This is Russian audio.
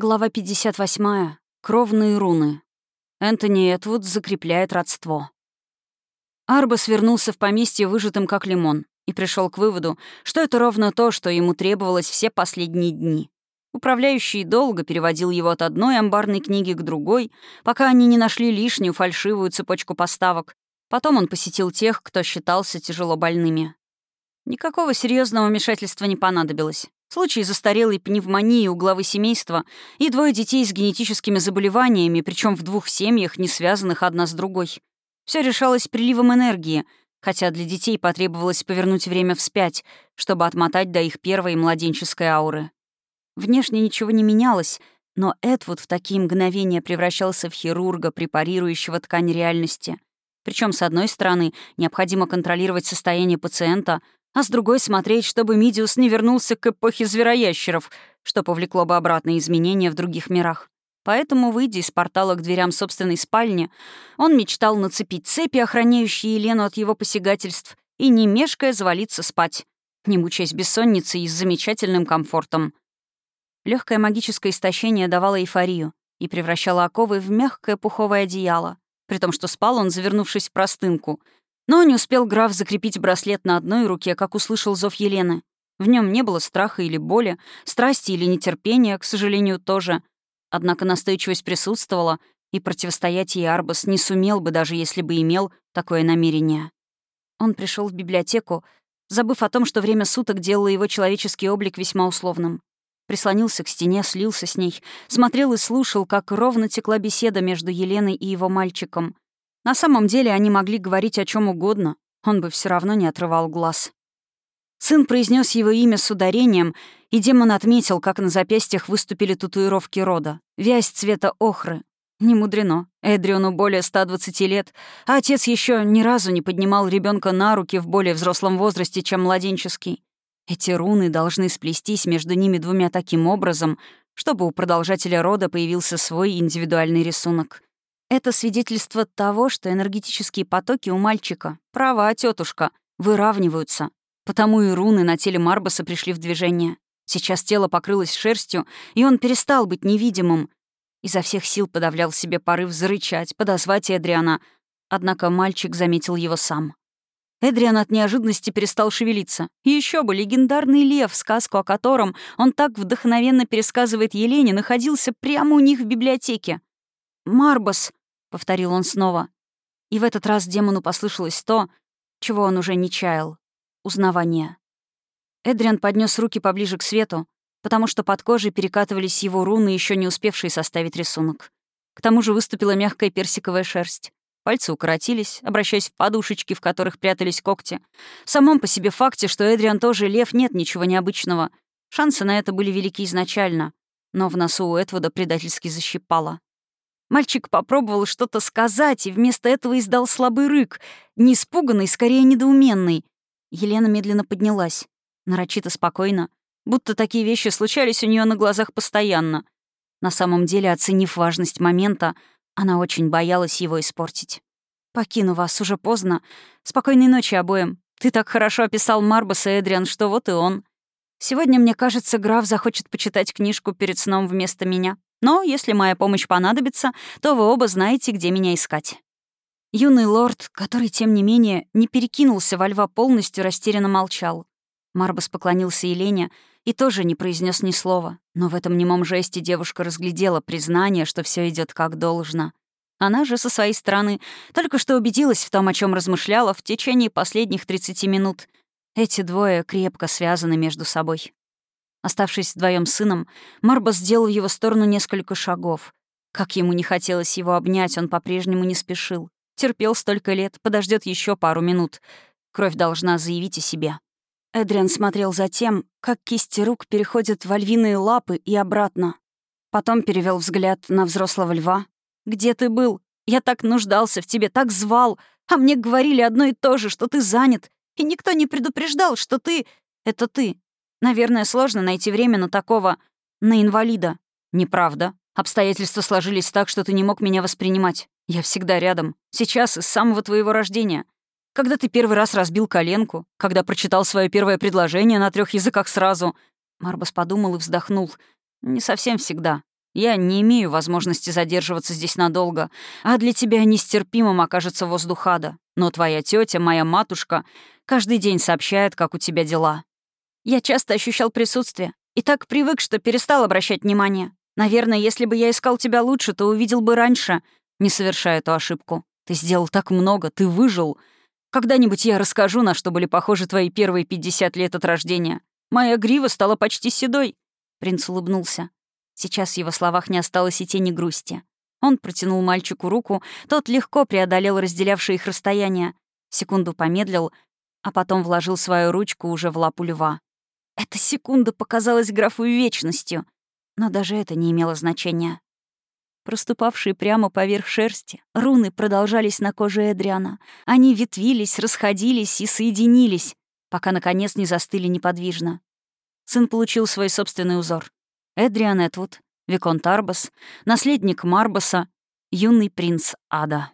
Глава 58. Кровные руны. Энтони Этвуд закрепляет родство. Арбас вернулся в поместье выжатым как лимон и пришел к выводу, что это ровно то, что ему требовалось все последние дни. Управляющий долго переводил его от одной амбарной книги к другой, пока они не нашли лишнюю фальшивую цепочку поставок. Потом он посетил тех, кто считался тяжело больными. Никакого серьезного вмешательства не понадобилось. Случаи застарелой пневмонии у главы семейства и двое детей с генетическими заболеваниями, причем в двух семьях, не связанных одна с другой. Все решалось приливом энергии, хотя для детей потребовалось повернуть время вспять, чтобы отмотать до их первой младенческой ауры. Внешне ничего не менялось, но Эдвуд в такие мгновения превращался в хирурга, препарирующего ткань реальности. Причем, с одной стороны, необходимо контролировать состояние пациента — а с другой смотреть, чтобы Мидиус не вернулся к эпохе звероящеров, что повлекло бы обратные изменения в других мирах. Поэтому, выйдя из портала к дверям собственной спальни, он мечтал нацепить цепи, охраняющие Елену от его посягательств, и, не мешкая, завалиться спать, не мучаясь бессонницей и с замечательным комфортом. Легкое магическое истощение давало эйфорию и превращало оковы в мягкое пуховое одеяло, при том, что спал он, завернувшись в простынку — но не успел граф закрепить браслет на одной руке, как услышал зов Елены. В нем не было страха или боли, страсти или нетерпения, к сожалению, тоже. Однако настойчивость присутствовала, и противостоять ей Арбас не сумел бы, даже если бы имел такое намерение. Он пришел в библиотеку, забыв о том, что время суток делало его человеческий облик весьма условным. Прислонился к стене, слился с ней, смотрел и слушал, как ровно текла беседа между Еленой и его мальчиком — на самом деле они могли говорить о чем угодно, он бы все равно не отрывал глаз. Сын произнес его имя с ударением, и демон отметил, как на запястьях выступили татуировки рода. Вязь цвета охры. Не мудрено. Эдриону более 120 лет, а отец еще ни разу не поднимал ребенка на руки в более взрослом возрасте, чем младенческий. Эти руны должны сплестись между ними двумя таким образом, чтобы у продолжателя рода появился свой индивидуальный рисунок. Это свидетельство того, что энергетические потоки у мальчика, права, тетушка, выравниваются. Потому и руны на теле Марбаса пришли в движение. Сейчас тело покрылось шерстью, и он перестал быть невидимым. Изо всех сил подавлял себе порыв зарычать, подозвать Эдриана. Однако мальчик заметил его сам. Эдриан от неожиданности перестал шевелиться. Еще бы, легендарный лев, сказку о котором он так вдохновенно пересказывает Елене, находился прямо у них в библиотеке. «Марбас», — повторил он снова. И в этот раз демону послышалось то, чего он уже не чаял — узнавание. Эдриан поднес руки поближе к свету, потому что под кожей перекатывались его руны, еще не успевшие составить рисунок. К тому же выступила мягкая персиковая шерсть. Пальцы укоротились, обращаясь в подушечки, в которых прятались когти. В самом по себе факте, что Эдриан тоже лев, нет ничего необычного. Шансы на это были велики изначально. Но в носу у Эдвуда предательски защипало. Мальчик попробовал что-то сказать и вместо этого издал слабый рык, не испуганный, скорее недоуменный. Елена медленно поднялась, нарочито спокойно, будто такие вещи случались у нее на глазах постоянно. На самом деле, оценив важность момента, она очень боялась его испортить. «Покину вас, уже поздно. Спокойной ночи обоим. Ты так хорошо описал Марбаса, Эдриан, что вот и он. Сегодня, мне кажется, граф захочет почитать книжку перед сном вместо меня. Но если моя помощь понадобится, то вы оба знаете, где меня искать». Юный лорд, который, тем не менее, не перекинулся во льва полностью, растерянно молчал. Марбас поклонился Елене и тоже не произнес ни слова, но в этом немом жесте девушка разглядела признание, что все идет как должно. Она же со своей стороны только что убедилась в том, о чем размышляла в течение последних 30 минут. Эти двое крепко связаны между собой. Оставшись вдвоем с сыном, Марба сделал в его сторону несколько шагов. Как ему не хотелось его обнять, он по-прежнему не спешил. Терпел столько лет, подождет еще пару минут. Кровь должна заявить о себе. Эдриан смотрел за тем, как кисти рук переходят в львиные лапы и обратно. Потом перевел взгляд на взрослого льва. «Где ты был? Я так нуждался в тебе, так звал, а мне говорили одно и то же, что ты занят, и никто не предупреждал, что ты — это ты, Наверное, сложно найти время на такого... на инвалида. Неправда. Обстоятельства сложились так, что ты не мог меня воспринимать. Я всегда рядом. Сейчас, с самого твоего рождения. Когда ты первый раз разбил коленку, когда прочитал свое первое предложение на трех языках сразу. Марбас подумал и вздохнул. Не совсем всегда. Я не имею возможности задерживаться здесь надолго, а для тебя нестерпимым окажется воздух. Но твоя тетя, моя матушка, каждый день сообщает, как у тебя дела. Я часто ощущал присутствие и так привык, что перестал обращать внимание. Наверное, если бы я искал тебя лучше, то увидел бы раньше, не совершая эту ошибку. Ты сделал так много, ты выжил. Когда-нибудь я расскажу, на что были похожи твои первые 50 лет от рождения. Моя грива стала почти седой. Принц улыбнулся. Сейчас в его словах не осталось и тени грусти. Он протянул мальчику руку, тот легко преодолел разделявшее их расстояние, секунду помедлил, а потом вложил свою ручку уже в лапу льва. Эта секунда показалась графу вечностью, но даже это не имело значения. Проступавшие прямо поверх шерсти, руны продолжались на коже Эдриана. Они ветвились, расходились и соединились, пока, наконец, не застыли неподвижно. Сын получил свой собственный узор. Эдриан Этвуд, Виконт Арбас, наследник Марбаса, юный принц Ада.